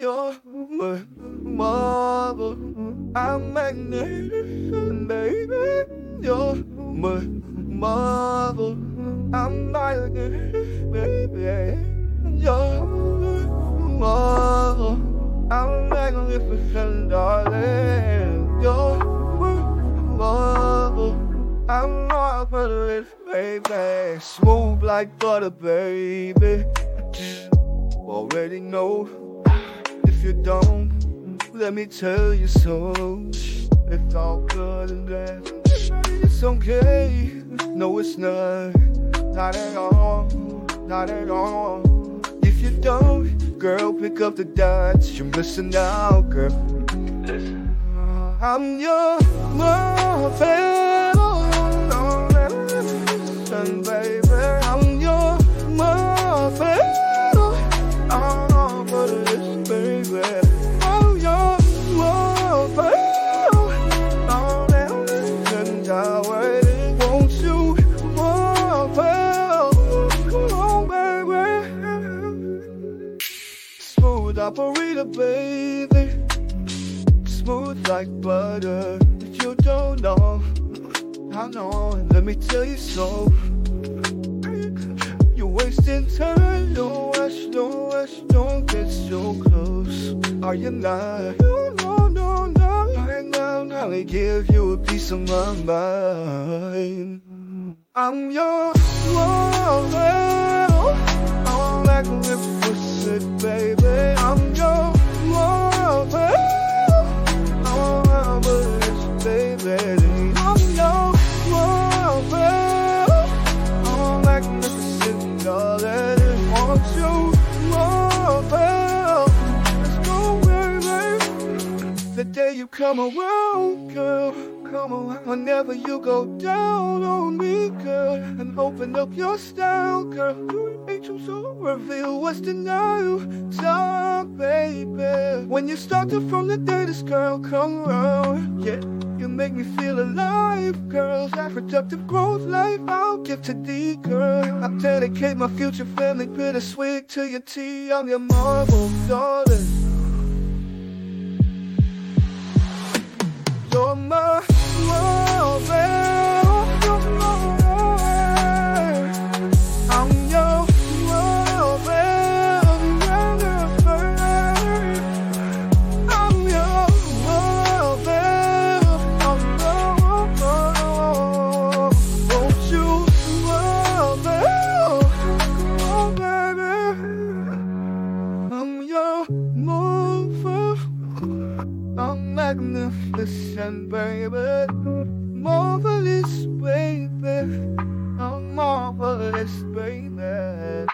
You're my. I'm magnificent, baby. You're my. I'm magnificent, baby. You're my. I'm magnificent, darling. You're my mother. I'm marvelous, baby. Smooth like butter, baby. Already know if you don't, let me tell you so. It's all good and bad. It's okay. No, it's not. Not at all. Not at all. If you don't, girl, pick up the dots. You're missing out, girl. Listen. I'm your muffin. Smooth operator, baby smooth like butter. If you don't know, I know, let me tell you so. You're wasting time, don't rush, don't rush, don't get so close. Are you not? No, no, no, no. Right now, now I give you a piece of my mind. I'm your lover. I'm magnificent, baby. I'm your baby. I'm your woman. I'm magnificent, darling. Want you, woman. Let's go, baby. The day you come around, girl, come around whenever you go down on me, girl, and open up your style, girl. You ain't you so reveal what's denial, time, baby. When you start to from the day girl come around, yeah. You make me feel alive, girls. That productive growth life I'll give to thee, girl. I'll dedicate my future family bittersweet to your tea. I'm your marble, darling. Magnificent, baby. Marvelous, baby. I'm marvelous, baby.